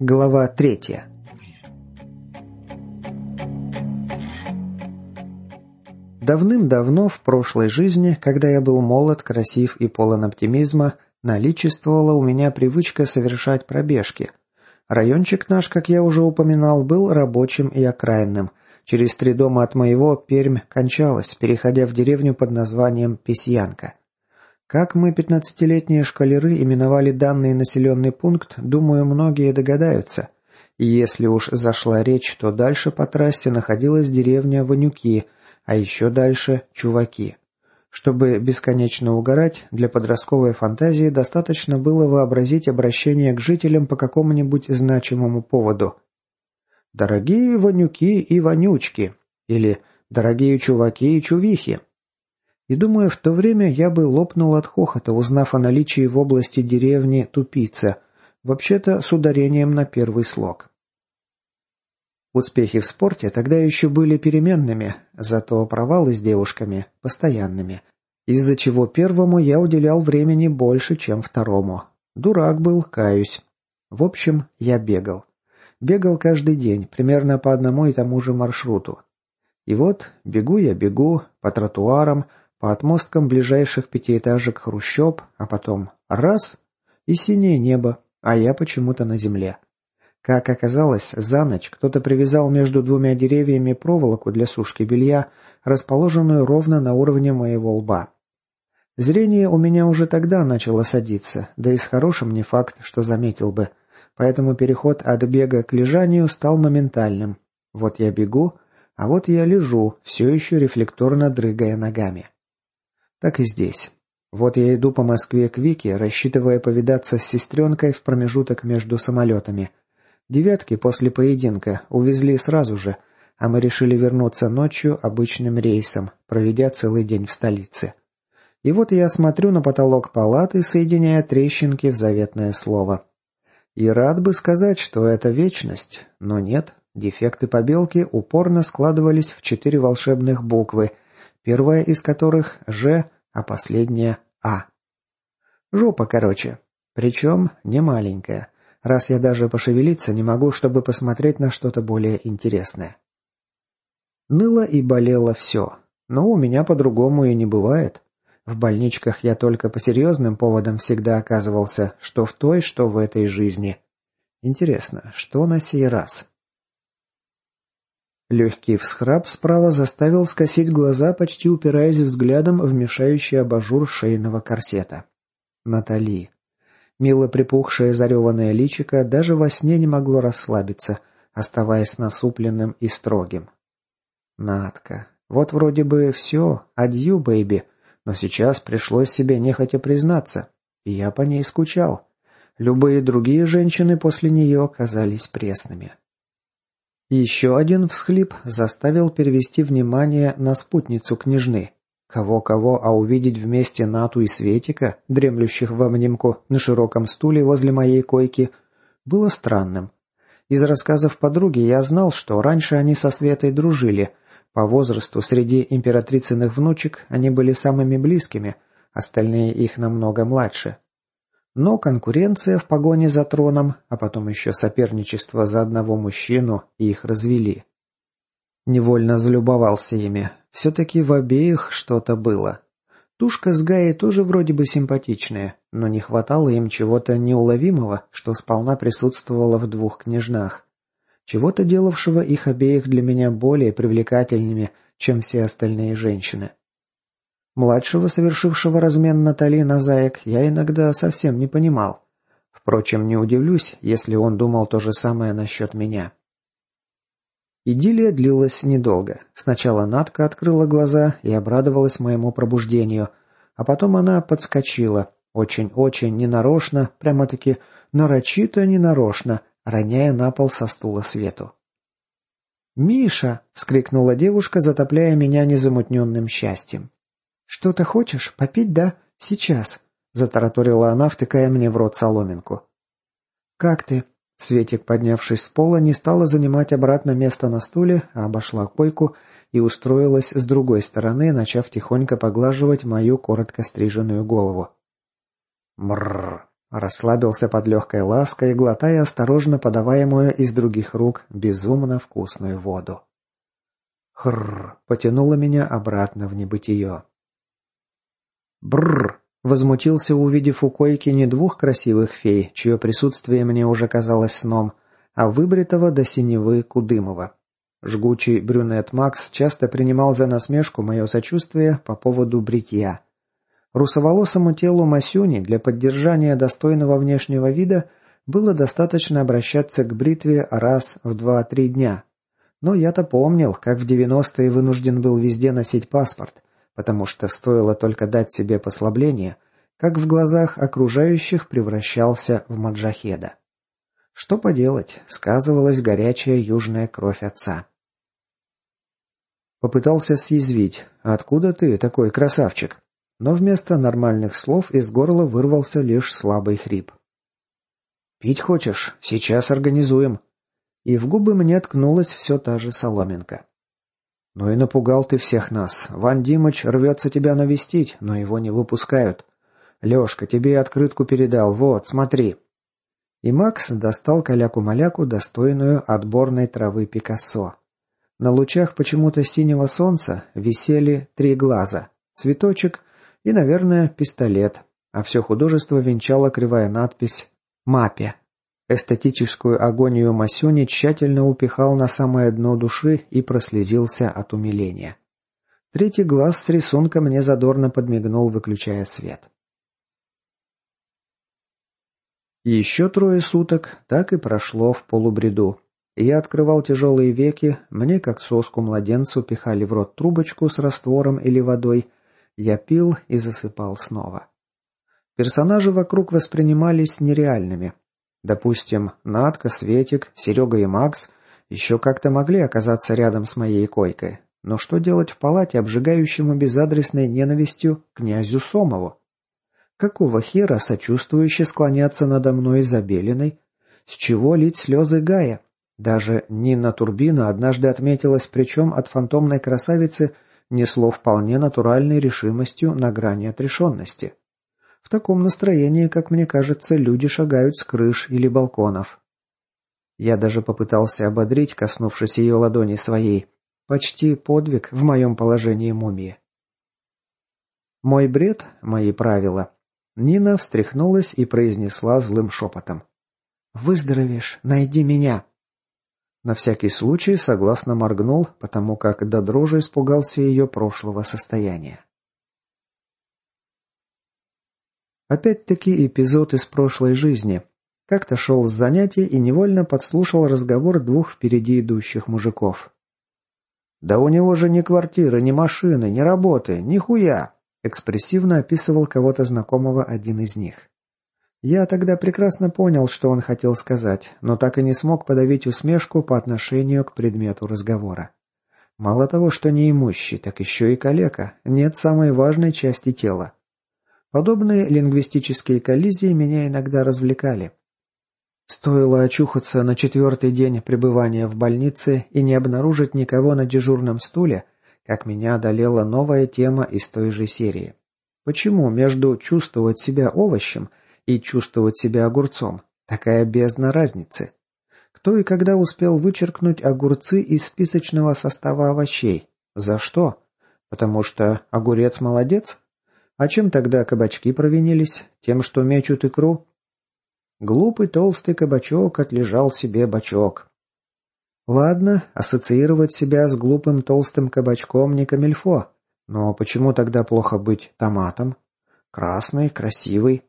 Глава третья. Давным-давно в прошлой жизни, когда я был молод, красив и полон оптимизма, наличествовала у меня привычка совершать пробежки. Райончик наш, как я уже упоминал, был рабочим и окраинным. Через три дома от моего Пермь кончалась, переходя в деревню под названием Песьянка. Как мы, пятнадцатилетние шкалеры, именовали данный населенный пункт, думаю, многие догадаются. И если уж зашла речь, то дальше по трассе находилась деревня Ванюки, а еще дальше – Чуваки. Чтобы бесконечно угорать, для подростковой фантазии достаточно было вообразить обращение к жителям по какому-нибудь значимому поводу. «Дорогие Ванюки и Вонючки» или «Дорогие чуваки и чувихи», и думаю, в то время я бы лопнул от хохота, узнав о наличии в области деревни Тупица, вообще-то с ударением на первый слог. Успехи в спорте тогда еще были переменными, зато провалы с девушками – постоянными, из-за чего первому я уделял времени больше, чем второму. Дурак был, каюсь. В общем, я бегал. Бегал каждый день, примерно по одному и тому же маршруту. И вот, бегу я бегу, по тротуарам – по отмосткам ближайших пятиэтажек хрущоб, а потом раз — и синее небо, а я почему-то на земле. Как оказалось, за ночь кто-то привязал между двумя деревьями проволоку для сушки белья, расположенную ровно на уровне моего лба. Зрение у меня уже тогда начало садиться, да и с хорошим не факт, что заметил бы. Поэтому переход от бега к лежанию стал моментальным. Вот я бегу, а вот я лежу, все еще рефлекторно дрыгая ногами. Так и здесь. Вот я иду по Москве к Вике, рассчитывая повидаться с сестренкой в промежуток между самолетами. Девятки после поединка увезли сразу же, а мы решили вернуться ночью обычным рейсом, проведя целый день в столице. И вот я смотрю на потолок палаты, соединяя трещинки в заветное слово. И рад бы сказать, что это вечность, но нет, дефекты побелки упорно складывались в четыре волшебных буквы – первая из которых «Ж», а последняя «А». Жопа, короче. Причем не маленькая, раз я даже пошевелиться не могу, чтобы посмотреть на что-то более интересное. Ныло и болело все, но у меня по-другому и не бывает. В больничках я только по серьезным поводам всегда оказывался, что в той, что в этой жизни. Интересно, что на сей раз? Легкий всхрап справа заставил скосить глаза, почти упираясь взглядом в мешающий абажур шейного корсета. Натали. Мило припухшее зареванное личико даже во сне не могло расслабиться, оставаясь насупленным и строгим. Надка. Вот вроде бы все, адью, бэйби, но сейчас пришлось себе нехотя признаться, и я по ней скучал. Любые другие женщины после нее казались пресными. Еще один всхлип заставил перевести внимание на спутницу княжны. Кого-кого, а увидеть вместе Нату и Светика, дремлющих в обнимку на широком стуле возле моей койки, было странным. Из рассказов подруги я знал, что раньше они со Светой дружили. По возрасту среди императрицыных внучек они были самыми близкими, остальные их намного младше. Но конкуренция в погоне за троном, а потом еще соперничество за одного мужчину, их развели. Невольно залюбовался ими. Все-таки в обеих что-то было. Тушка с Гаей тоже вроде бы симпатичная, но не хватало им чего-то неуловимого, что сполна присутствовало в двух княжнах. Чего-то делавшего их обеих для меня более привлекательными, чем все остальные женщины. Младшего, совершившего размен Натали на заек, я иногда совсем не понимал. Впрочем, не удивлюсь, если он думал то же самое насчет меня. Идиллия длилась недолго. Сначала Натка открыла глаза и обрадовалась моему пробуждению, а потом она подскочила, очень-очень ненарочно, прямо-таки нарочито ненарочно, роняя на пол со стула свету. «Миша!» — вскрикнула девушка, затопляя меня незамутненным счастьем. «Что-то хочешь? Попить, да? Сейчас!» – затараторила она, втыкая мне в рот соломинку. «Как ты?» Светик, поднявшись с пола, не стала занимать обратно место на стуле, а обошла койку и устроилась с другой стороны, начав тихонько поглаживать мою коротко стриженную голову. Мрррр. Расслабился под легкой лаской, глотая осторожно подаваемую из других рук безумно вкусную воду. Хрррр. Потянуло меня обратно в небытие. Бррр. Возмутился, увидев у койки не двух красивых фей, чье присутствие мне уже казалось сном, а выбритого до синевы Кудымова. Жгучий брюнет Макс часто принимал за насмешку мое сочувствие по поводу бритья. Русоволосому телу Масюни для поддержания достойного внешнего вида было достаточно обращаться к бритве раз в два-три дня. Но я-то помнил, как в 90-е вынужден был везде носить паспорт, потому что стоило только дать себе послабление, как в глазах окружающих превращался в маджахеда. Что поделать, сказывалась горячая южная кровь отца. Попытался съязвить. «Откуда ты, такой красавчик?» Но вместо нормальных слов из горла вырвался лишь слабый хрип. «Пить хочешь? Сейчас организуем». И в губы мне ткнулась все та же соломинка. «Ну и напугал ты всех нас. Ван Димыч рвется тебя навестить, но его не выпускают. Лешка, тебе открытку передал, вот, смотри». И Макс достал каляку-маляку, достойную отборной травы Пикассо. На лучах почему-то синего солнца висели три глаза, цветочек и, наверное, пистолет, а все художество венчала кривая надпись «Мапе». Эстетическую агонию Масюни тщательно упихал на самое дно души и прослезился от умиления. Третий глаз с рисунка мне задорно подмигнул, выключая свет. Еще трое суток так и прошло в полубреду. Я открывал тяжелые веки, мне, как соску младенцу, пихали в рот трубочку с раствором или водой. Я пил и засыпал снова. Персонажи вокруг воспринимались нереальными, Допустим, Надка, Светик, Серега и Макс еще как-то могли оказаться рядом с моей койкой. Но что делать в палате, обжигающему безадресной ненавистью князю Сомову? Какого хера сочувствующе склоняться надо мной забеленной? С чего лить слезы Гая? Даже Нина Турбина однажды отметилась, причем от фантомной красавицы несло вполне натуральной решимостью на грани отрешенности. В таком настроении, как мне кажется, люди шагают с крыш или балконов. Я даже попытался ободрить, коснувшись ее ладони своей. Почти подвиг в моем положении мумии. Мой бред, мои правила. Нина встряхнулась и произнесла злым шепотом. «Выздоровеешь, найди меня!» На всякий случай согласно моргнул, потому как до дрожи испугался ее прошлого состояния. Опять-таки эпизод из прошлой жизни. Как-то шел с занятий и невольно подслушал разговор двух впереди идущих мужиков. «Да у него же ни квартиры, ни машины, ни работы, ни хуя!» Экспрессивно описывал кого-то знакомого один из них. Я тогда прекрасно понял, что он хотел сказать, но так и не смог подавить усмешку по отношению к предмету разговора. Мало того, что неимущий, так еще и калека, нет самой важной части тела. Подобные лингвистические коллизии меня иногда развлекали. Стоило очухаться на четвертый день пребывания в больнице и не обнаружить никого на дежурном стуле, как меня одолела новая тема из той же серии. Почему между чувствовать себя овощем и чувствовать себя огурцом такая бездна разницы? Кто и когда успел вычеркнуть огурцы из списочного состава овощей? За что? Потому что огурец молодец? А чем тогда кабачки провинились? Тем, что мечут икру? Глупый толстый кабачок отлежал себе бочок. Ладно, ассоциировать себя с глупым толстым кабачком не камильфо. Но почему тогда плохо быть томатом? Красный, красивый.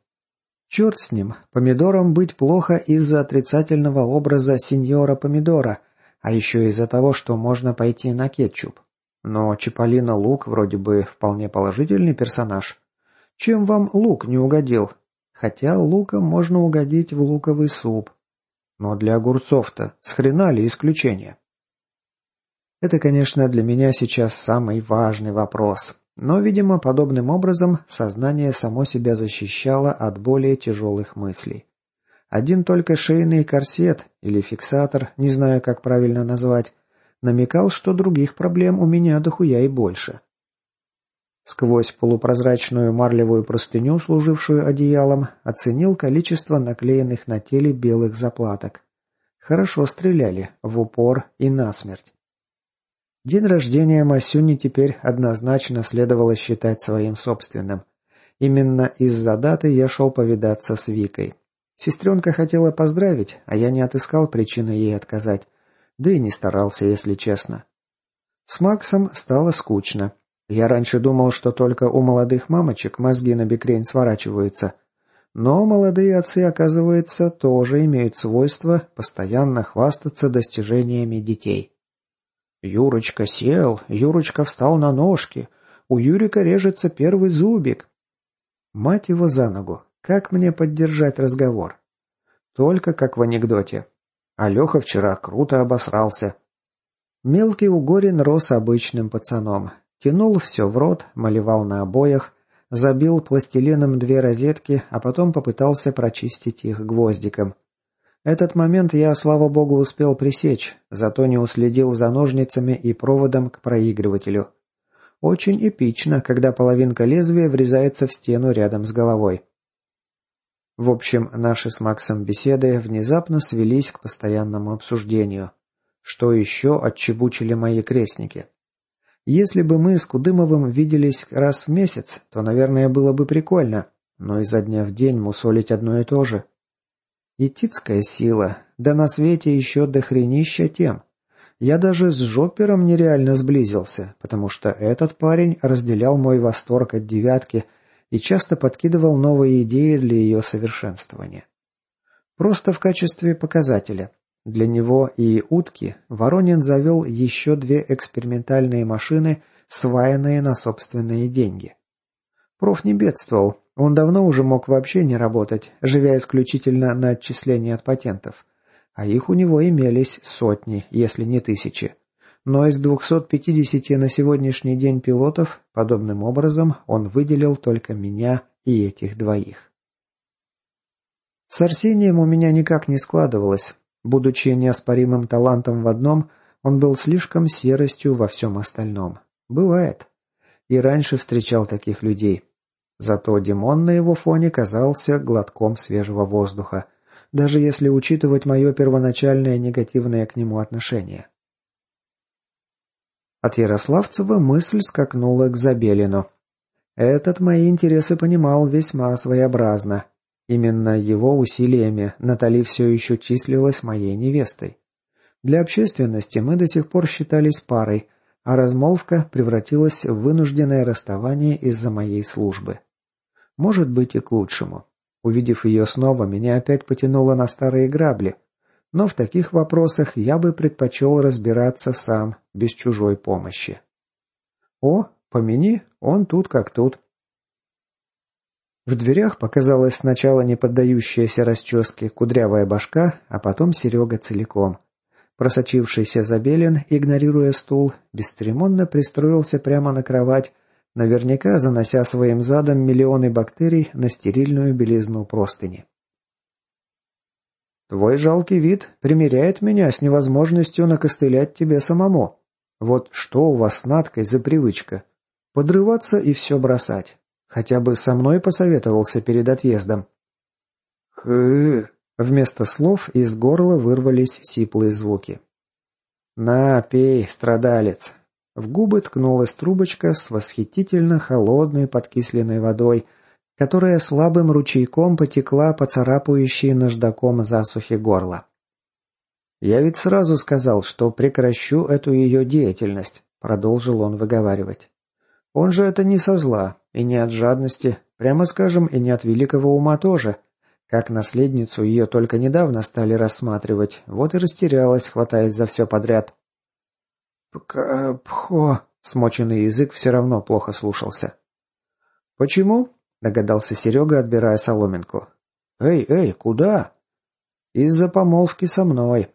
Черт с ним, помидором быть плохо из-за отрицательного образа сеньора помидора, а еще из-за того, что можно пойти на кетчуп. Но Чиполлино Лук вроде бы вполне положительный персонаж. Чем вам лук не угодил? Хотя луком можно угодить в луковый суп. Но для огурцов-то с ли исключение? Это, конечно, для меня сейчас самый важный вопрос. Но, видимо, подобным образом сознание само себя защищало от более тяжелых мыслей. Один только шейный корсет или фиксатор, не знаю, как правильно назвать, намекал, что других проблем у меня дохуя и больше. Сквозь полупрозрачную марлевую простыню, служившую одеялом, оценил количество наклеенных на теле белых заплаток. Хорошо стреляли, в упор и насмерть. День рождения Масюни теперь однозначно следовало считать своим собственным. Именно из-за даты я шел повидаться с Викой. Сестренка хотела поздравить, а я не отыскал причины ей отказать. Да и не старался, если честно. С Максом стало скучно. Я раньше думал, что только у молодых мамочек мозги на бекрень сворачиваются. Но молодые отцы, оказывается, тоже имеют свойство постоянно хвастаться достижениями детей. Юрочка сел, Юрочка встал на ножки, у Юрика режется первый зубик. Мать его за ногу, как мне поддержать разговор? Только как в анекдоте. Алеха вчера круто обосрался. Мелкий Угорин рос обычным пацаном. Тянул все в рот, малевал на обоях, забил пластилином две розетки, а потом попытался прочистить их гвоздиком. Этот момент я, слава богу, успел пресечь, зато не уследил за ножницами и проводом к проигрывателю. Очень эпично, когда половинка лезвия врезается в стену рядом с головой. В общем, наши с Максом беседы внезапно свелись к постоянному обсуждению. Что еще отчебучили мои крестники? Если бы мы с Кудымовым виделись раз в месяц, то, наверное, было бы прикольно, но изо дня в день мусолить одно и то же. Этицкая сила, да на свете еще дохренища тем. Я даже с Жоппером нереально сблизился, потому что этот парень разделял мой восторг от девятки и часто подкидывал новые идеи для ее совершенствования. Просто в качестве показателя. Для него и утки Воронин завел еще две экспериментальные машины, сваянные на собственные деньги. Проф не бедствовал, он давно уже мог вообще не работать, живя исключительно на отчисления от патентов. А их у него имелись сотни, если не тысячи. Но из 250 на сегодняшний день пилотов, подобным образом, он выделил только меня и этих двоих. С Арсением у меня никак не складывалось. Будучи неоспоримым талантом в одном, он был слишком серостью во всем остальном. Бывает. И раньше встречал таких людей. Зато Димон на его фоне казался глотком свежего воздуха, даже если учитывать мое первоначальное негативное к нему отношение. От Ярославцева мысль скакнула к Забелину. Этот мои интересы понимал весьма своеобразно, Именно его усилиями Натали все еще числилась моей невестой. Для общественности мы до сих пор считались парой, а размолвка превратилась в вынужденное расставание из-за моей службы. Может быть и к лучшему. Увидев ее снова, меня опять потянуло на старые грабли. Но в таких вопросах я бы предпочел разбираться сам, без чужой помощи. О, помяни, он тут как тут. В дверях показалась сначала не поддающаяся расческе кудрявая башка, а потом Серега целиком. Просочившийся Забелин, игнорируя стул, бесцеремонно пристроился прямо на кровать, наверняка занося своим задом миллионы бактерий на стерильную белизну простыни. «Твой жалкий вид примеряет меня с невозможностью накостылять тебе самому. Вот что у вас с Надкой за привычка? Подрываться и все бросать. Хотя бы со мной посоветовался перед отъездом. Хы. Вместо слов из горла вырвались сиплые звуки. «На, пей, страдалец!» В губы ткнулась трубочка с восхитительно холодной подкисленной водой, которая слабым ручейком потекла по царапающей наждаком засухи горла. «Я ведь сразу сказал, что прекращу эту ее деятельность», — продолжил он выговаривать. «Он же это не со зла, и не от жадности, прямо скажем, и не от великого ума тоже. Как наследницу ее только недавно стали рассматривать, вот и растерялась, хватаясь за все подряд. «Пхо...» — смоченный язык все равно плохо слушался. «Почему?» — догадался Серега, отбирая соломинку. «Эй, эй, куда?» «Из-за помолвки со мной».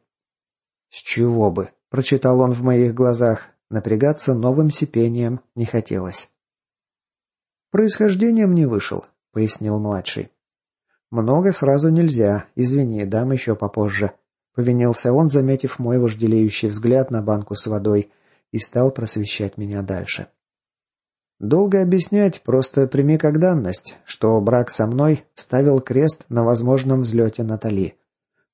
«С чего бы?» — прочитал он в моих глазах. Напрягаться новым сипением не хотелось. «Происхождением не вышел», — пояснил младший. «Много сразу нельзя, извини, дам еще попозже. Повинился он, заметив мой вожделеющий взгляд на банку с водой, и стал просвещать меня дальше. Долго объяснять, просто прими как данность, что брак со мной ставил крест на возможном взлете Натали.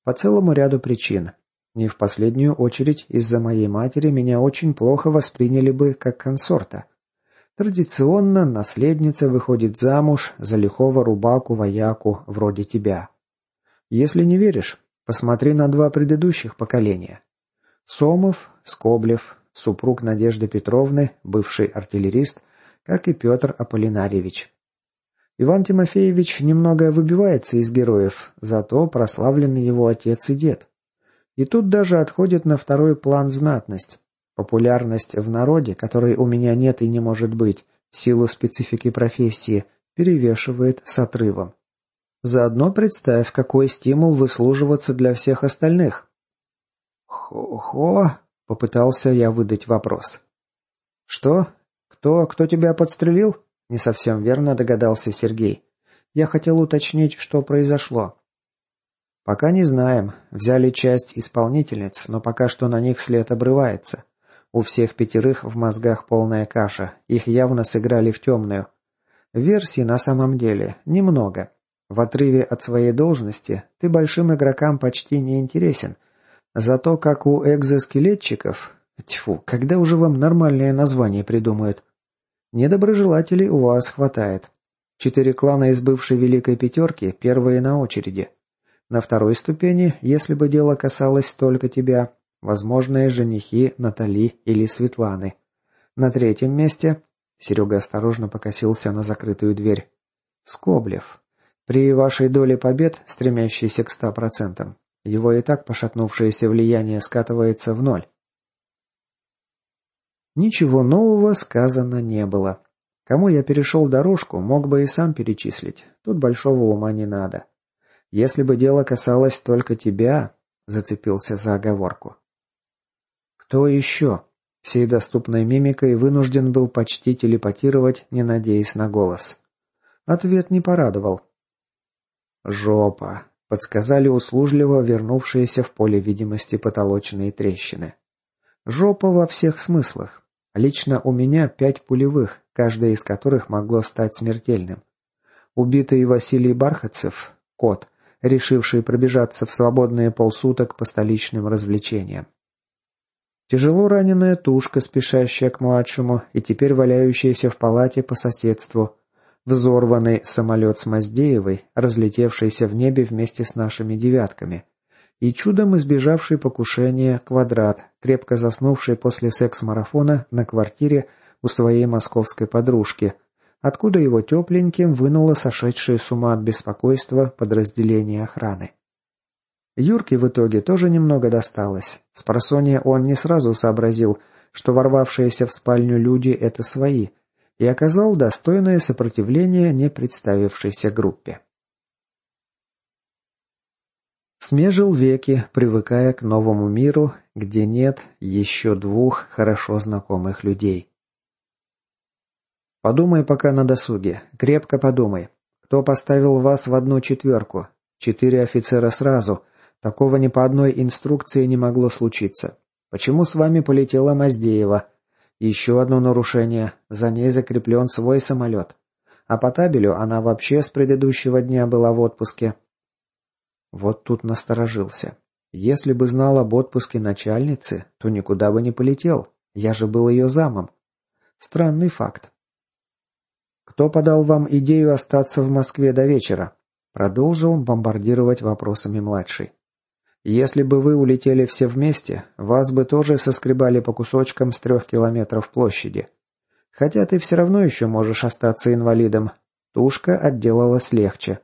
По целому ряду причин. Не в последнюю очередь из-за моей матери меня очень плохо восприняли бы как консорта. Традиционно наследница выходит замуж за лихого рубаку-вояку вроде тебя. Если не веришь, посмотри на два предыдущих поколения. Сомов, Скоблев, супруг Надежды Петровны, бывший артиллерист, как и Петр Аполлинарьевич. Иван Тимофеевич немного выбивается из героев, зато прославлены его отец и дед. И тут даже отходит на второй план знатность. Популярность в народе, которой у меня нет и не может быть, в силу специфики профессии, перевешивает с отрывом. Заодно представь, какой стимул выслуживаться для всех остальных. «Хо-хо?» — попытался я выдать вопрос. «Что? Кто, кто тебя подстрелил?» — не совсем верно догадался Сергей. «Я хотел уточнить, что произошло». «Пока не знаем. Взяли часть исполнительниц, но пока что на них след обрывается. У всех пятерых в мозгах полная каша, их явно сыграли в темную. Версий на самом деле немного. В отрыве от своей должности ты большим игрокам почти не интересен. Зато как у экзоскелетчиков... Тьфу, когда уже вам нормальное название придумают? Недоброжелателей у вас хватает. Четыре клана из бывшей Великой Пятерки первые на очереди. На второй ступени, если бы дело касалось только тебя, Возможные женихи Натали или Светланы. На третьем месте... Серега осторожно покосился на закрытую дверь. Скоблев. При вашей доле побед, стремящейся к ста процентам, его и так пошатнувшееся влияние скатывается в ноль. Ничего нового сказано не было. Кому я перешел дорожку, мог бы и сам перечислить. Тут большого ума не надо. Если бы дело касалось только тебя, зацепился за оговорку. Кто еще? Всей доступной мимикой вынужден был почти телепатировать, не надеясь на голос. Ответ не порадовал. «Жопа», — подсказали услужливо вернувшиеся в поле видимости потолочные трещины. «Жопа во всех смыслах. Лично у меня пять пулевых, каждая из которых могло стать смертельным. Убитый Василий Бархатцев, кот, решивший пробежаться в свободные полсуток по столичным развлечениям. Тяжело раненая тушка, спешащая к младшему и теперь валяющаяся в палате по соседству. Взорванный самолет с Маздеевой, разлетевшийся в небе вместе с нашими девятками. И чудом избежавший покушения квадрат, крепко заснувший после секс-марафона на квартире у своей московской подружки, откуда его тепленьким вынуло сошедшее с ума от беспокойства подразделение охраны. Юрке в итоге тоже немного досталось. С просонья он не сразу сообразил, что ворвавшиеся в спальню люди — это свои, и оказал достойное сопротивление не представившейся группе. Смежил веки, привыкая к новому миру, где нет еще двух хорошо знакомых людей. Подумай пока на досуге, крепко подумай. Кто поставил вас в одну четверку? Четыре офицера сразу, Такого ни по одной инструкции не могло случиться. Почему с вами полетела Маздеева? Еще одно нарушение. За ней закреплен свой самолет. А по табелю она вообще с предыдущего дня была в отпуске. Вот тут насторожился. Если бы знал об отпуске начальницы, то никуда бы не полетел. Я же был ее замом. Странный факт. Кто подал вам идею остаться в Москве до вечера? Продолжил бомбардировать вопросами младший. Если бы вы улетели все вместе, вас бы тоже соскребали по кусочкам с трех километров площади. Хотя ты все равно еще можешь остаться инвалидом. Тушка отделалась легче.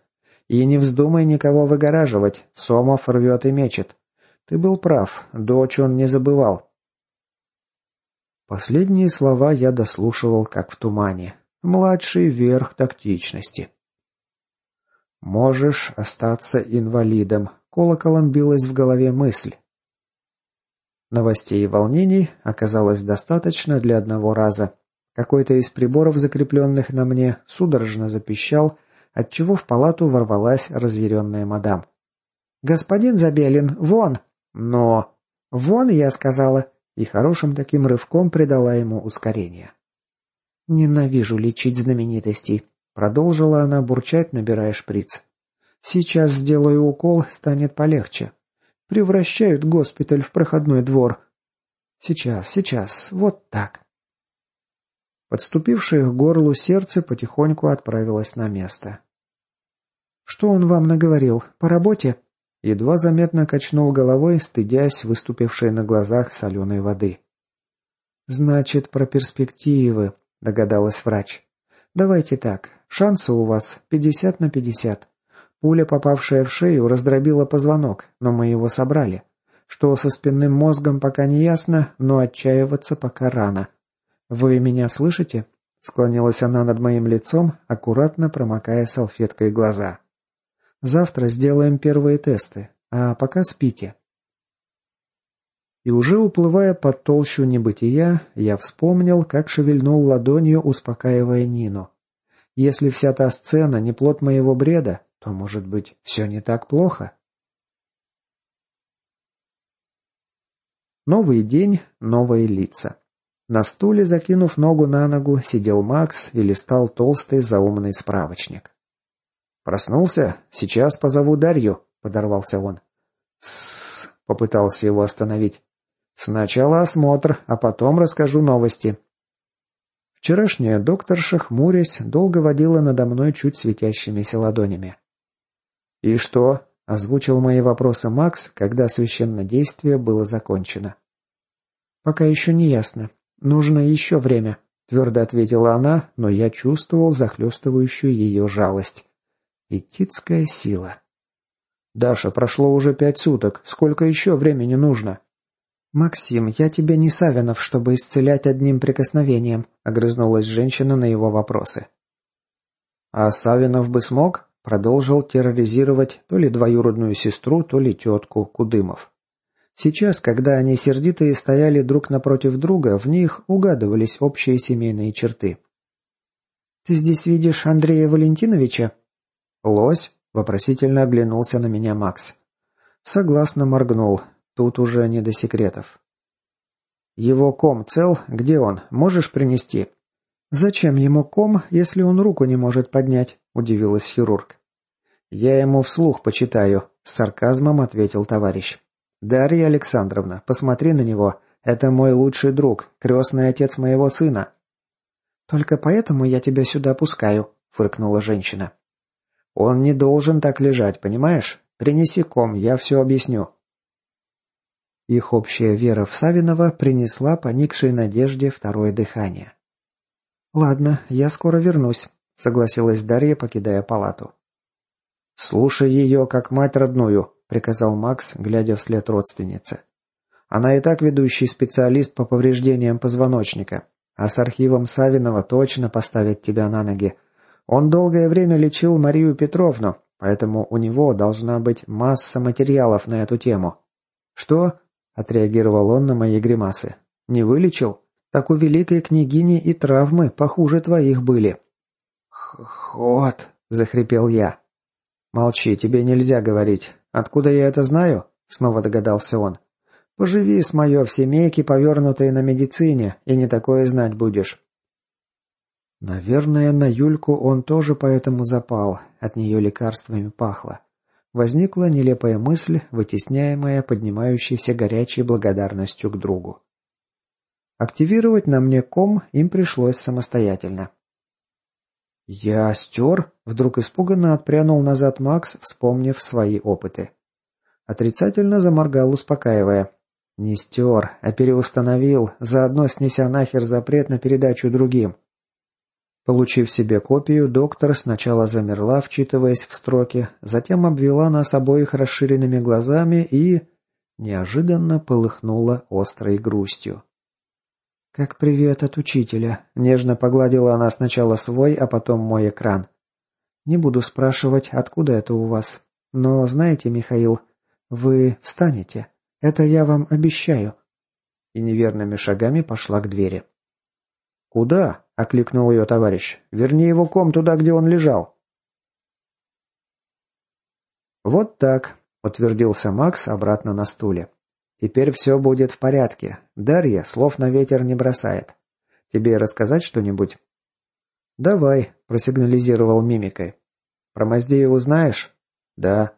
И не вздумай никого выгораживать, Сомов рвет и мечет. Ты был прав, дочь он не забывал. Последние слова я дослушивал, как в тумане. Младший верх тактичности. «Можешь остаться инвалидом», Колоколом билась в голове мысль. Новостей и волнений оказалось достаточно для одного раза. Какой-то из приборов, закрепленных на мне, судорожно запищал, отчего в палату ворвалась разъяренная мадам. «Господин Забелин, вон!» Но... Вон, я сказала, и хорошим таким рывком придала ему ускорение. «Ненавижу лечить знаменитостей», — продолжила она бурчать, набирая шприц. «Сейчас сделаю укол, станет полегче. Превращают госпиталь в проходной двор. Сейчас, сейчас, вот так». Подступившее к горлу сердце потихоньку отправилось на место. «Что он вам наговорил? По работе?» Едва заметно качнул головой, стыдясь выступившей на глазах соленой воды. «Значит, про перспективы», — догадалась врач. «Давайте так. Шансы у вас пятьдесят на пятьдесят. Пуля, попавшая в шею, раздробила позвонок, но мы его собрали. Что со спинным мозгом пока не ясно, но отчаиваться пока рано. Вы меня слышите?» Склонилась она над моим лицом, аккуратно промокая салфеткой глаза. Завтра сделаем первые тесты, а пока спите». И уже уплывая под толщу небытия, я вспомнил, как шевельнул ладонью, успокаивая Нину. Если вся та сцена не плод моего бреда, то, может быть, все не так плохо? Новый день, новые лица. На стуле, закинув ногу на ногу, сидел Макс и листал толстый заумный справочник. «Проснулся? Сейчас позову Дарью», — подорвался он. «С-с-с», попытался его остановить. «Сначала осмотр, а потом расскажу новости». Вчерашняя докторша, хмурясь, долго водила надо мной чуть светящимися ладонями. «И что?» — озвучил мои вопросы Макс, когда священное действие было закончено. «Пока еще не ясно. Нужно еще время», — твердо ответила она, но я чувствовал захлестывающую ее жалость. Этицкая сила. «Даша, прошло уже пять суток. Сколько еще времени нужно?» «Максим, я тебе не Савинов, чтобы исцелять одним прикосновением», — огрызнулась женщина на его вопросы. «А Савинов бы смог?» — продолжил терроризировать то ли двоюродную сестру, то ли тетку Кудымов. Сейчас, когда они сердитые стояли друг напротив друга, в них угадывались общие семейные черты. «Ты здесь видишь Андрея Валентиновича?» «Лось?» – вопросительно оглянулся на меня Макс. Согласно моргнул. Тут уже не до секретов. «Его ком цел? Где он? Можешь принести?» «Зачем ему ком, если он руку не может поднять?» – удивилась хирург. «Я ему вслух почитаю», – с сарказмом ответил товарищ. «Дарья Александровна, посмотри на него. Это мой лучший друг, крестный отец моего сына». «Только поэтому я тебя сюда пускаю», – фыркнула женщина. Он не должен так лежать, понимаешь? Принеси ком, я все объясню». Их общая вера в Савинова принесла поникшей надежде второе дыхание. «Ладно, я скоро вернусь», — согласилась Дарья, покидая палату. «Слушай ее, как мать родную», — приказал Макс, глядя вслед родственнице. «Она и так ведущий специалист по повреждениям позвоночника, а с архивом Савинова точно поставит тебя на ноги, он долгое время лечил Марию Петровну, поэтому у него должна быть масса материалов на эту тему. «Что?» – отреагировал он на мои гримасы. «Не вылечил? Так у великой княгини и травмы похуже твоих были». «Ход!» – захрипел я. «Молчи, тебе нельзя говорить. Откуда я это знаю?» – снова догадался он. «Поживи с моё в семейке, повернутой на медицине, и не такое знать будешь. Наверное, на Юльку он тоже поэтому запал, от нее лекарствами пахло. Возникла нелепая мысль, вытесняемая поднимающейся горячей благодарностью к другу. Активировать на мне ком им пришлось самостоятельно. «Я стер?» — вдруг испуганно отпрянул назад Макс, вспомнив свои опыты. Отрицательно заморгал, успокаивая. «Не стер, а переустановил, заодно снеся нахер запрет на передачу другим. Получив себе копию, доктор сначала замерла, вчитываясь в строки, затем обвела нас обоих расширенными глазами и... неожиданно полыхнула острой грустью. «Как привет от учителя», — нежно погладила она сначала свой, а потом мой экран. «Не буду спрашивать, откуда это у вас. Но знаете, Михаил, вы встанете. Это я вам обещаю». И неверными шагами пошла к двери. «Куда?» — окликнул ее товарищ. «Верни его ком туда, где он лежал». «Вот так», — утвердился Макс обратно на стуле. Теперь все будет в порядке. Дарья слов на ветер не бросает. Тебе рассказать что-нибудь?» «Давай», – просигнализировал мимикой. «Про Моздееву знаешь?» «Да».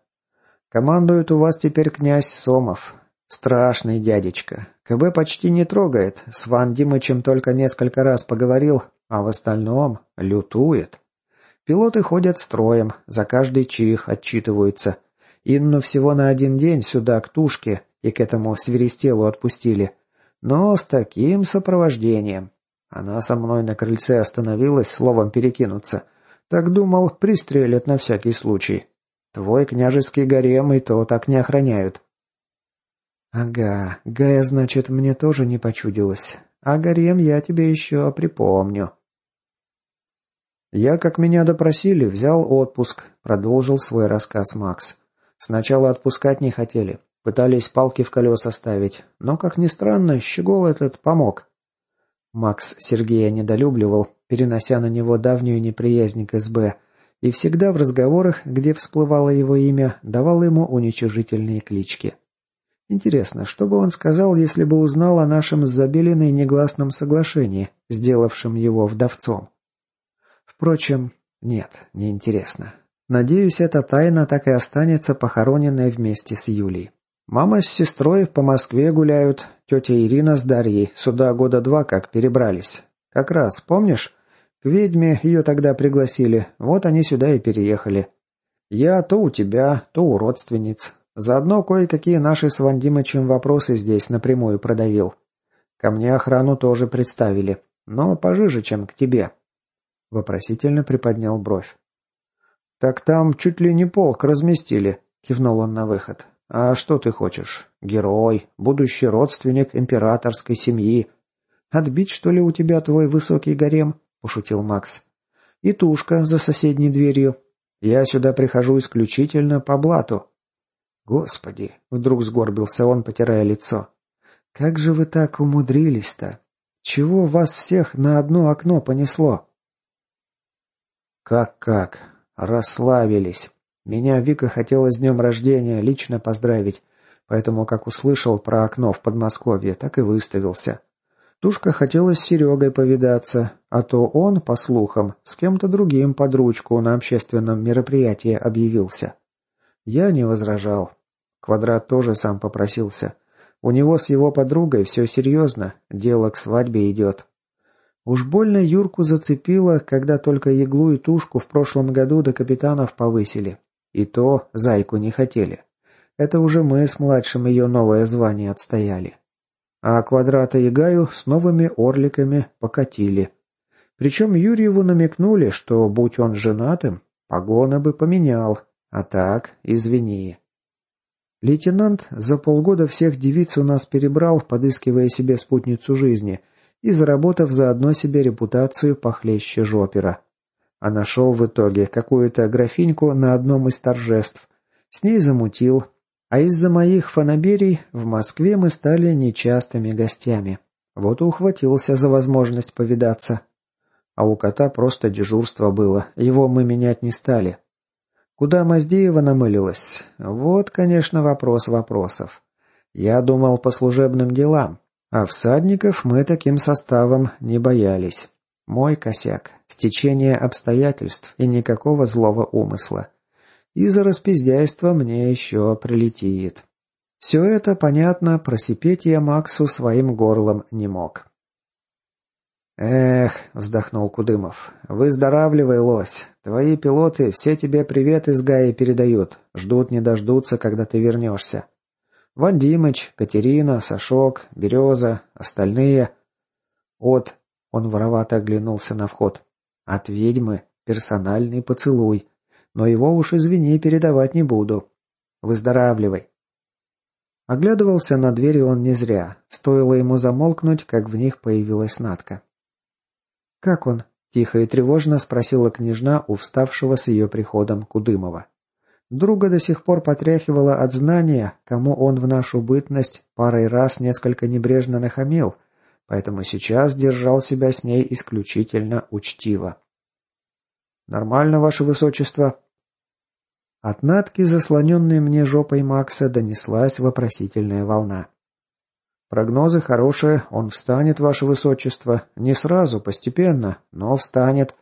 «Командует у вас теперь князь Сомов. Страшный дядечка. КБ почти не трогает. С Ван Димычем только несколько раз поговорил, а в остальном лютует. Пилоты ходят строем, за каждый чих отчитываются. Инну всего на один день сюда, к тушке, и к этому свиристелу отпустили. Но с таким сопровождением. Она со мной на крыльце остановилась, словом перекинуться. Так думал, пристрелят на всякий случай. Твой княжеский гарем и то так не охраняют. Ага, Гая, значит, мне тоже не почудилось. А гарем я тебе еще припомню. Я, как меня допросили, взял отпуск, продолжил свой рассказ Макс. Сначала отпускать не хотели, пытались палки в колеса ставить, но, как ни странно, щегол этот помог. Макс Сергея недолюбливал, перенося на него давнюю неприязнь к СБ, и всегда в разговорах, где всплывало его имя, давал ему уничижительные клички. Интересно, что бы он сказал, если бы узнал о нашем с Забелиной негласном соглашении, сделавшем его вдовцом? Впрочем, нет, не интересно. Надеюсь, эта тайна так и останется похороненной вместе с Юлей. Мама с сестрой по Москве гуляют, тетя Ирина с Дарьей сюда года два как перебрались. Как раз, помнишь? К ведьме ее тогда пригласили, вот они сюда и переехали. Я то у тебя, то у родственниц. Заодно кое-какие наши с Вандимычем вопросы здесь напрямую продавил. Ко мне охрану тоже представили, но пожиже, чем к тебе. Вопросительно приподнял бровь. «Так там чуть ли не полк разместили», — кивнул он на выход. «А что ты хочешь? Герой, будущий родственник императорской семьи. Отбить, что ли, у тебя твой высокий гарем?» — пошутил Макс. «И тушка за соседней дверью. Я сюда прихожу исключительно по блату». «Господи!» — вдруг сгорбился он, потирая лицо. «Как же вы так умудрились-то? Чего вас всех на одно окно понесло?» «Как-как? Расслабились. Меня Вика хотела с днем рождения лично поздравить, поэтому как услышал про окно в Подмосковье, так и выставился. Тушка хотела с Серегой повидаться, а то он, по слухам, с кем-то другим под ручку на общественном мероприятии объявился. Я не возражал. Квадрат тоже сам попросился. У него с его подругой все серьезно, дело к свадьбе идет. Уж больно Юрку зацепило, когда только иглу и тушку в прошлом году до капитанов повысили. И то зайку не хотели. Это уже мы с младшим ее новое звание отстояли. А квадрата и Гаю с новыми орликами покатили. Причем Юрьеву намекнули, что, будь он женатым, погоны бы поменял. А так, извини. Лейтенант за полгода всех девиц у нас перебрал, подыскивая себе спутницу жизни – и заработав заодно себе репутацию похлеще жопера. А нашел в итоге какую-то графиньку на одном из торжеств. С ней замутил. А из-за моих фанаберий в Москве мы стали нечастыми гостями. Вот и ухватился за возможность повидаться. А у кота просто дежурство было, его мы менять не стали. Куда Маздеева намылилась? Вот, конечно, вопрос вопросов. Я думал по служебным делам, а всадников мы таким составом не боялись. Мой косяк. Стечение обстоятельств и никакого злого умысла. И за распиздяйство мне еще прилетит. Все это, понятно, просипеть я Максу своим горлом не мог. «Эх», — вздохнул Кудымов, — «выздоравливай, лось. Твои пилоты все тебе привет из Гаи передают. Ждут не дождутся, когда ты вернешься. Ван Димыч, Катерина, Сашок, Береза, остальные. От... Он воровато оглянулся на вход. От ведьмы персональный поцелуй. Но его уж, извини, передавать не буду. Выздоравливай. Оглядывался на двери он не зря. Стоило ему замолкнуть, как в них появилась Натка. «Как он?» – тихо и тревожно спросила княжна у вставшего с ее приходом Кудымова. Друга до сих пор потряхивало от знания, кому он в нашу бытность парой раз несколько небрежно нахамил, поэтому сейчас держал себя с ней исключительно учтиво. «Нормально, ваше высочество?» От натки, заслоненной мне жопой Макса, донеслась вопросительная волна. Прогнозы хорошие, он встанет, ваше высочество. Не сразу, постепенно, но встанет.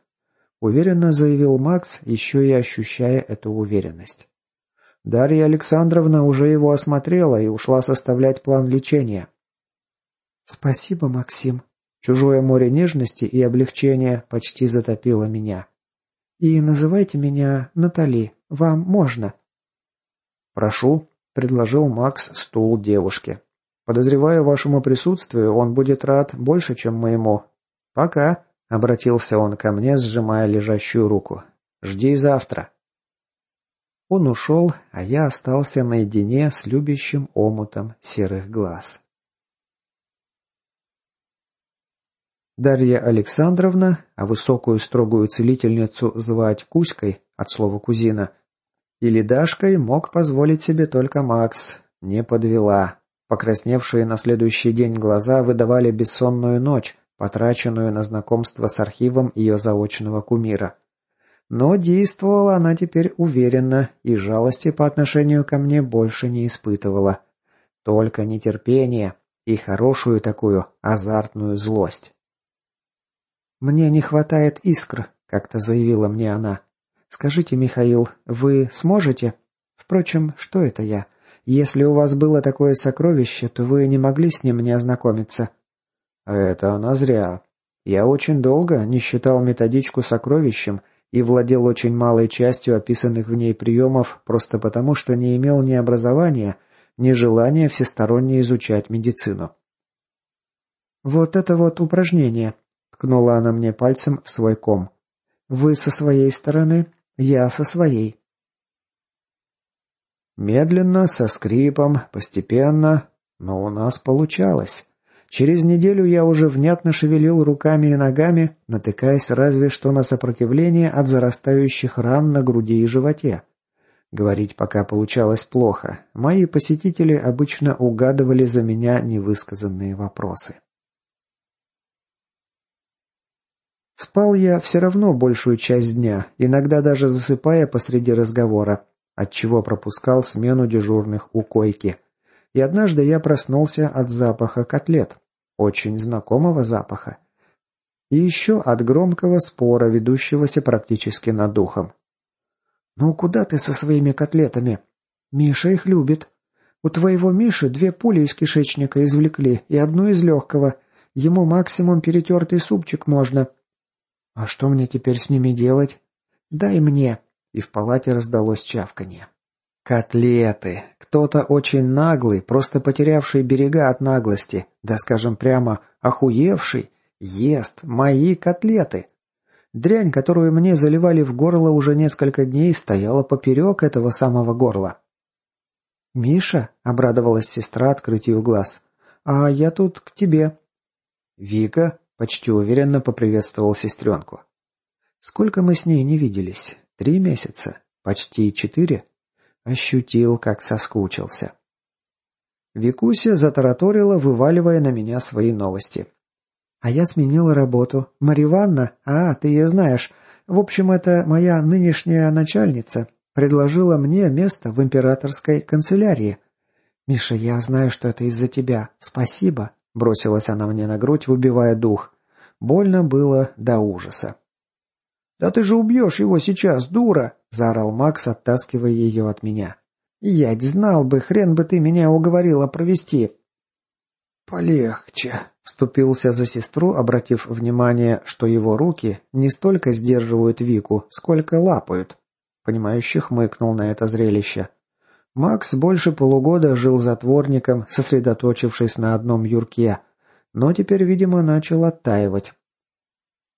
Уверенно заявил Макс, еще и ощущая эту уверенность. Дарья Александровна уже его осмотрела и ушла составлять план лечения. «Спасибо, Максим». Чужое море нежности и облегчения почти затопило меня. «И называйте меня Натали. Вам можно?» «Прошу», — предложил Макс стул девушке. «Подозреваю вашему присутствию, он будет рад больше, чем моему. Пока», — обратился он ко мне, сжимая лежащую руку. «Жди завтра». Он ушел, а я остался наедине с любящим омутом серых глаз. Дарья Александровна, а высокую строгую целительницу звать Кузькой, от слова кузина, или Дашкой мог позволить себе только Макс. Не подвела. Покрасневшие на следующий день глаза выдавали бессонную ночь, потраченную на знакомство с архивом ее заочного кумира. Но действовала она теперь уверенно и жалости по отношению ко мне больше не испытывала. Только нетерпение и хорошую такую азартную злость. «Мне не хватает искр», — как-то заявила мне она. «Скажите, Михаил, вы сможете? Впрочем, что это я? Если у вас было такое сокровище, то вы не могли с ним не ознакомиться». «Это она зря. Я очень долго не считал методичку сокровищем и владел очень малой частью описанных в ней приемов просто потому, что не имел ни образования, ни желания всесторонне изучать медицину. «Вот это вот упражнение», — ткнула она мне пальцем в свой ком. «Вы со своей стороны, я со своей». Медленно, со скрипом, постепенно, но у нас получалось. Через неделю я уже внятно шевелил руками и ногами, натыкаясь разве что на сопротивление от зарастающих ран на груди и животе. Говорить пока получалось плохо. Мои посетители обычно угадывали за меня невысказанные вопросы. Спал я все равно большую часть дня, иногда даже засыпая посреди разговора, отчего пропускал смену дежурных у койки – и однажды я проснулся от запаха котлет, очень знакомого запаха, и еще от громкого спора, ведущегося практически над духом. «Ну куда ты со своими котлетами? Миша их любит. У твоего Миши две пули из кишечника извлекли и одну из легкого. Ему максимум перетертый супчик можно». «А что мне теперь с ними делать?» «Дай мне!» И в палате раздалось чавканье. Котлеты. Кто-то очень наглый, просто потерявший берега от наглости, да скажем прямо, охуевший, ест мои котлеты. Дрянь, которую мне заливали в горло уже несколько дней, стояла поперек этого самого горла. «Миша?» — обрадовалась сестра открытию глаз. «А я тут к тебе». «Вика?» — почти уверенно поприветствовал сестренку. «Сколько мы с ней не виделись? Три месяца? Почти четыре?» Ощутил, как соскучился. Викуся затараторила, вываливая на меня свои новости. «А я сменила работу. Марья Ивановна, а, ты ее знаешь. В общем, это моя нынешняя начальница. Предложила мне место в императорской канцелярии. Миша, я знаю, что это из-за тебя. Спасибо», — бросилась она мне на грудь, выбивая дух. Больно было до ужаса. «Да ты же убьешь его сейчас, дура!» — заорал Макс, оттаскивая ее от меня. «Ядь, знал бы, хрен бы ты меня уговорила провести!» «Полегче», — вступился за сестру, обратив внимание, что его руки не столько сдерживают Вику, сколько лапают. Понимающий хмыкнул на это зрелище. Макс больше полугода жил затворником, сосредоточившись на одном юрке, но теперь, видимо, начал оттаивать.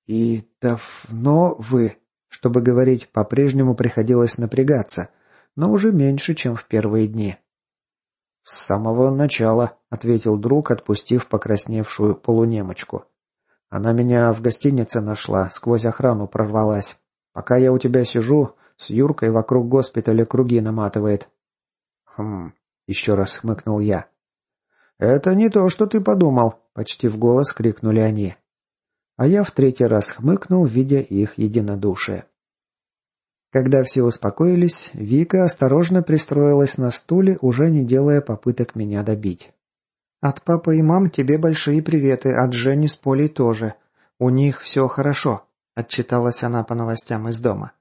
«И давно вы...» Чтобы говорить, по-прежнему приходилось напрягаться, но уже меньше, чем в первые дни. «С самого начала», — ответил друг, отпустив покрасневшую полунемочку. «Она меня в гостинице нашла, сквозь охрану прорвалась. Пока я у тебя сижу, с Юркой вокруг госпиталя круги наматывает». «Хм...» — еще раз хмыкнул я. «Это не то, что ты подумал», — почти в голос крикнули они. А я в третий раз хмыкнул, видя их единодушие. Когда все успокоились, Вика осторожно пристроилась на стуле, уже не делая попыток меня добить. «От папы и мам тебе большие приветы, от Жени с Полей тоже. У них все хорошо», – отчиталась она по новостям из дома.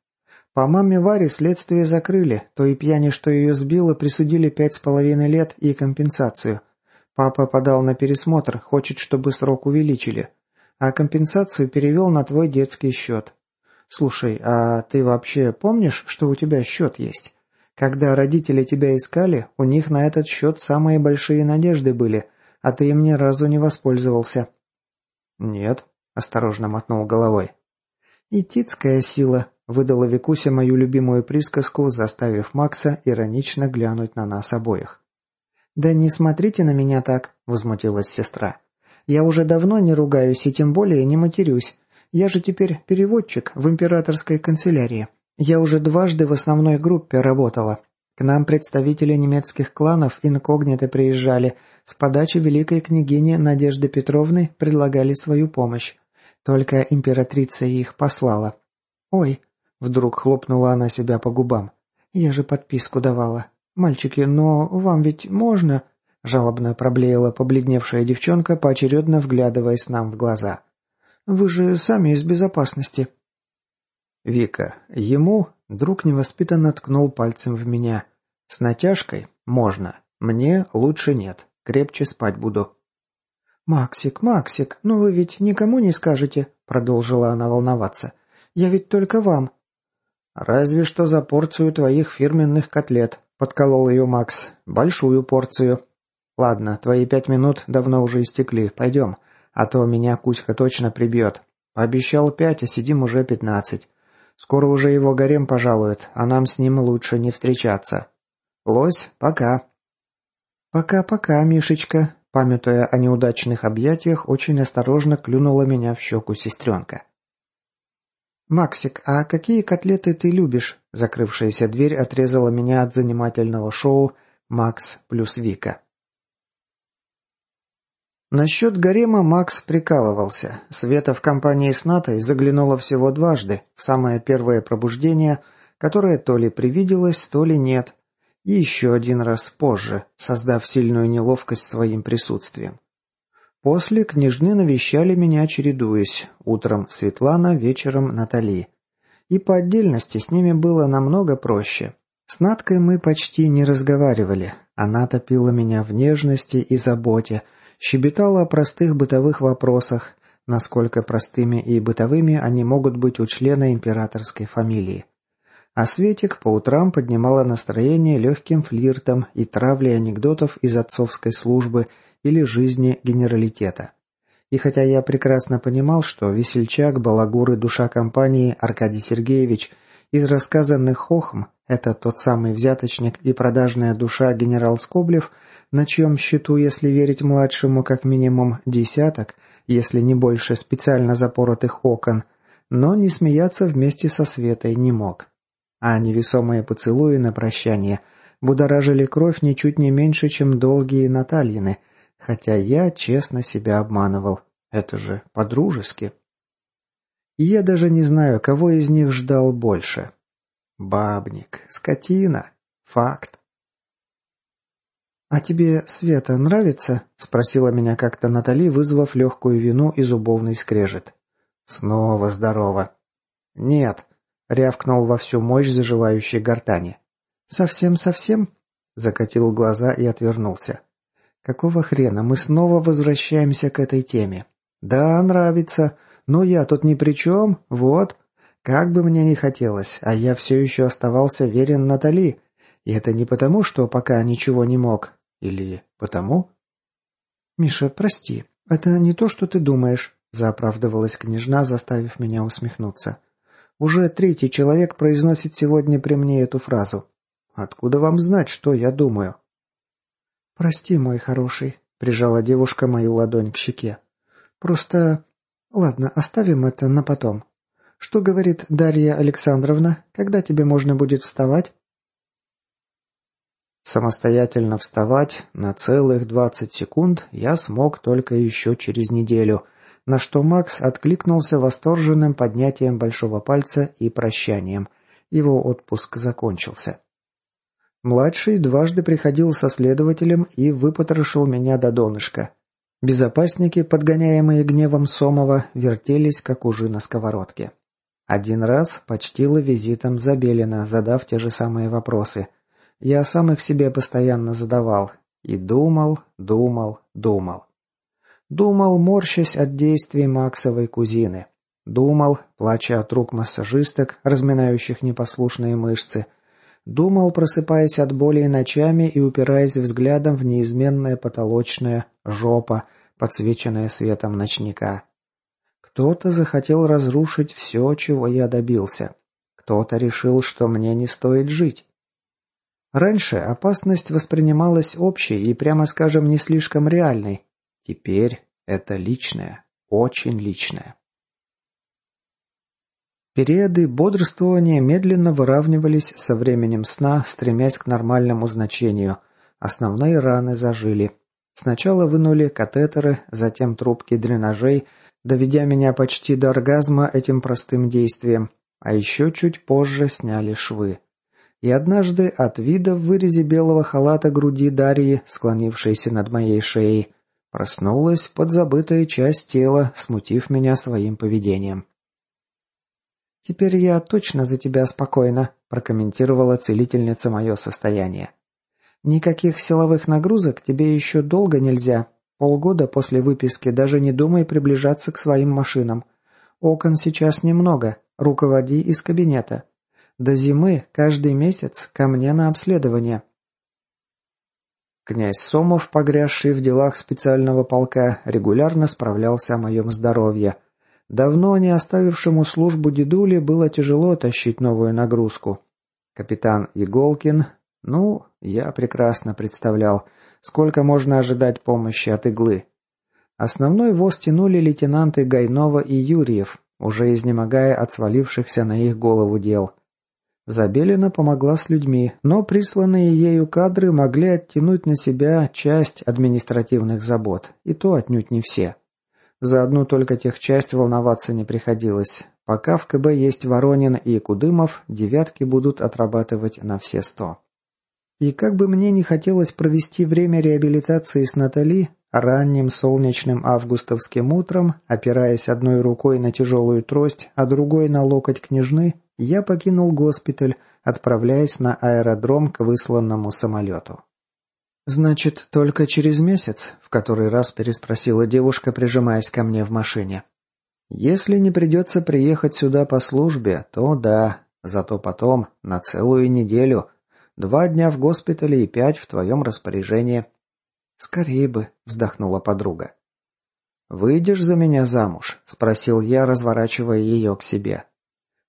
«По маме Варе следствие закрыли, то и пьяни, что ее сбило, присудили пять с половиной лет и компенсацию. Папа подал на пересмотр, хочет, чтобы срок увеличили. А компенсацию перевел на твой детский счет. Слушай, а ты вообще помнишь, что у тебя счет есть?» Когда родители тебя искали, у них на этот счет самые большие надежды были, а ты им ни разу не воспользовался». «Нет», – осторожно мотнул головой. «Итицкая сила», – выдала Викуся мою любимую присказку, заставив Макса иронично глянуть на нас обоих. «Да не смотрите на меня так», – возмутилась сестра. «Я уже давно не ругаюсь и тем более не матерюсь. Я же теперь переводчик в императорской канцелярии». Я уже дважды в основной группе работала. К нам представители немецких кланов инкогнито приезжали, с подачи великой княгини Надежды Петровны предлагали свою помощь. Только императрица их послала. «Ой!» – вдруг хлопнула она себя по губам. «Я же подписку давала. Мальчики, но вам ведь можно?» – жалобно проблеяла побледневшая девчонка, поочередно вглядываясь нам в глаза. «Вы же сами из безопасности». «Вика, ему...» — друг невоспитанно ткнул пальцем в меня. «С натяжкой? Можно. Мне лучше нет. Крепче спать буду». «Максик, Максик, ну вы ведь никому не скажете?» — продолжила она волноваться. «Я ведь только вам». «Разве что за порцию твоих фирменных котлет», — подколол ее Макс. «Большую порцию». «Ладно, твои пять минут давно уже истекли. Пойдем, а то меня Кузька точно прибьет. Пообещал пять, а сидим уже пятнадцать. Скоро уже его гарем пожалует, а нам с ним лучше не встречаться. Лось, пока». «Пока-пока, Мишечка», памятуя о неудачных объятиях, очень осторожно клюнула меня в щеку сестренка. «Максик, а какие котлеты ты любишь?» Закрывшаяся дверь отрезала меня от занимательного шоу «Макс плюс Вика». Насчет гарема Макс прикалывался. Света в компании с Натой заглянула всего дважды, в самое первое пробуждение, которое то ли привиделось, то ли нет, и еще один раз позже, создав сильную неловкость своим присутствием. После княжны навещали меня, чередуясь, утром Светлана, вечером Натали. И по отдельности с ними было намного проще. С Наткой мы почти не разговаривали, она топила меня в нежности и заботе, Щебетала о простых бытовых вопросах, насколько простыми и бытовыми они могут быть у члена императорской фамилии. А Светик по утрам поднимала настроение легким флиртом и травлей анекдотов из отцовской службы или жизни генералитета. И хотя я прекрасно понимал, что весельчак, балагур и душа компании Аркадий Сергеевич из рассказанных хохм – это тот самый взяточник и продажная душа генерал Скоблев – на чьем счету, если верить младшему, как минимум десяток, если не больше специально запоротых окон, но не смеяться вместе со Светой не мог. А невесомые поцелуи на прощание будоражили кровь ничуть не меньше, чем долгие Натальины, хотя я честно себя обманывал. Это же по-дружески. Я даже не знаю, кого из них ждал больше. Бабник, скотина, факт. «А тебе Света нравится?» – спросила меня как-то Натали, вызвав легкую вину и зубовный скрежет. «Снова здорово». «Нет», – рявкнул во всю мощь заживающей гортани. «Совсем-совсем?» – закатил глаза и отвернулся. «Какого хрена мы снова возвращаемся к этой теме?» «Да, нравится. Но я тут ни при чем. Вот. Как бы мне ни хотелось, а я все еще оставался верен Натали. И это не потому, что пока ничего не мог, или потому? «Миша, прости, это не то, что ты думаешь», – заоправдывалась княжна, заставив меня усмехнуться. «Уже третий человек произносит сегодня при мне эту фразу. Откуда вам знать, что я думаю?» «Прости, мой хороший», – прижала девушка мою ладонь к щеке. «Просто... Ладно, оставим это на потом. Что говорит Дарья Александровна? Когда тебе можно будет вставать?» Самостоятельно вставать на целых 20 секунд я смог только еще через неделю, на что Макс откликнулся восторженным поднятием большого пальца и прощанием. Его отпуск закончился. Младший дважды приходил со следователем и выпотрошил меня до донышка. Безопасники, подгоняемые гневом Сомова, вертелись, как ужи на сковородке. Один раз почтила визитом Забелина, задав те же самые вопросы. Я сам их себе постоянно задавал. И думал, думал, думал. Думал, морщась от действий Максовой кузины. Думал, плача от рук массажисток, разминающих непослушные мышцы. Думал, просыпаясь от боли ночами и упираясь взглядом в неизменное потолочное жопа, подсвеченная светом ночника. Кто-то захотел разрушить все, чего я добился. Кто-то решил, что мне не стоит жить. Раньше опасность воспринималась общей и, прямо скажем, не слишком реальной. Теперь это личное, очень личное. Периоды бодрствования медленно выравнивались со временем сна, стремясь к нормальному значению. Основные раны зажили. Сначала вынули катетеры, затем трубки дренажей, доведя меня почти до оргазма этим простым действием, а еще чуть позже сняли швы. И однажды от вида в вырезе белого халата груди Дарьи, склонившейся над моей шеей, проснулась подзабытая часть тела, смутив меня своим поведением. «Теперь я точно за тебя спокойна», – прокомментировала целительница мое состояние. «Никаких силовых нагрузок тебе еще долго нельзя. Полгода после выписки даже не думай приближаться к своим машинам. Окон сейчас немного. Руководи из кабинета. До зимы каждый месяц ко мне на обследование». Князь Сомов, погрязший в делах специального полка, регулярно справлялся о моем здоровье – Давно не оставившему службу дедуле было тяжело тащить новую нагрузку. Капитан Иголкин, ну, я прекрасно представлял, сколько можно ожидать помощи от иглы. Основной воз тянули лейтенанты Гайнова и Юрьев, уже изнемогая от свалившихся на их голову дел. Забелина помогла с людьми, но присланные ею кадры могли оттянуть на себя часть административных забот, и то отнюдь не все. За одну только техчасть волноваться не приходилось. Пока в КБ есть Воронин и Кудымов, девятки будут отрабатывать на все сто. И как бы мне не хотелось провести время реабилитации с Натали, ранним солнечным августовским утром, опираясь одной рукой на тяжелую трость, а другой на локоть княжны, я покинул госпиталь, отправляясь на аэродром к высланному самолету. «Значит, только через месяц?» – в который раз переспросила девушка, прижимаясь ко мне в машине. «Если не придется приехать сюда по службе, то да, зато потом, на целую неделю. Два дня в госпитале и пять в твоем распоряжении». «Скорее бы», – вздохнула подруга. «Выйдешь за меня замуж?» – спросил я, разворачивая ее к себе.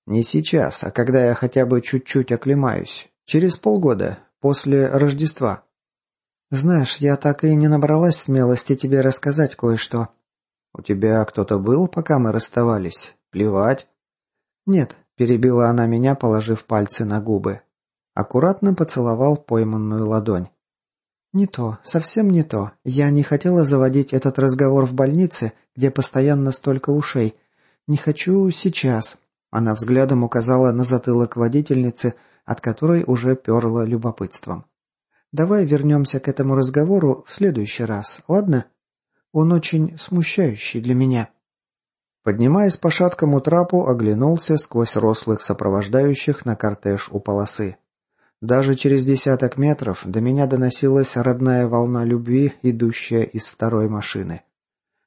«Не сейчас, а когда я хотя бы чуть-чуть оклемаюсь. Через полгода, после Рождества». «Знаешь, я так и не набралась смелости тебе рассказать кое-что». «У тебя кто-то был, пока мы расставались? Плевать?» «Нет», – перебила она меня, положив пальцы на губы. Аккуратно поцеловал пойманную ладонь. «Не то, совсем не то. Я не хотела заводить этот разговор в больнице, где постоянно столько ушей. Не хочу сейчас». Она взглядом указала на затылок водительницы, от которой уже перло любопытством. Давай вернемся к этому разговору в следующий раз, ладно? Он очень смущающий для меня». Поднимаясь по шаткому трапу, оглянулся сквозь рослых сопровождающих на кортеж у полосы. Даже через десяток метров до меня доносилась родная волна любви, идущая из второй машины.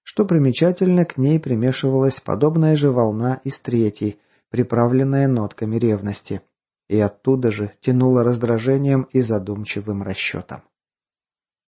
Что примечательно, к ней примешивалась подобная же волна из третьей, приправленная нотками ревности и оттуда же тянуло раздражением и задумчивым расчетом.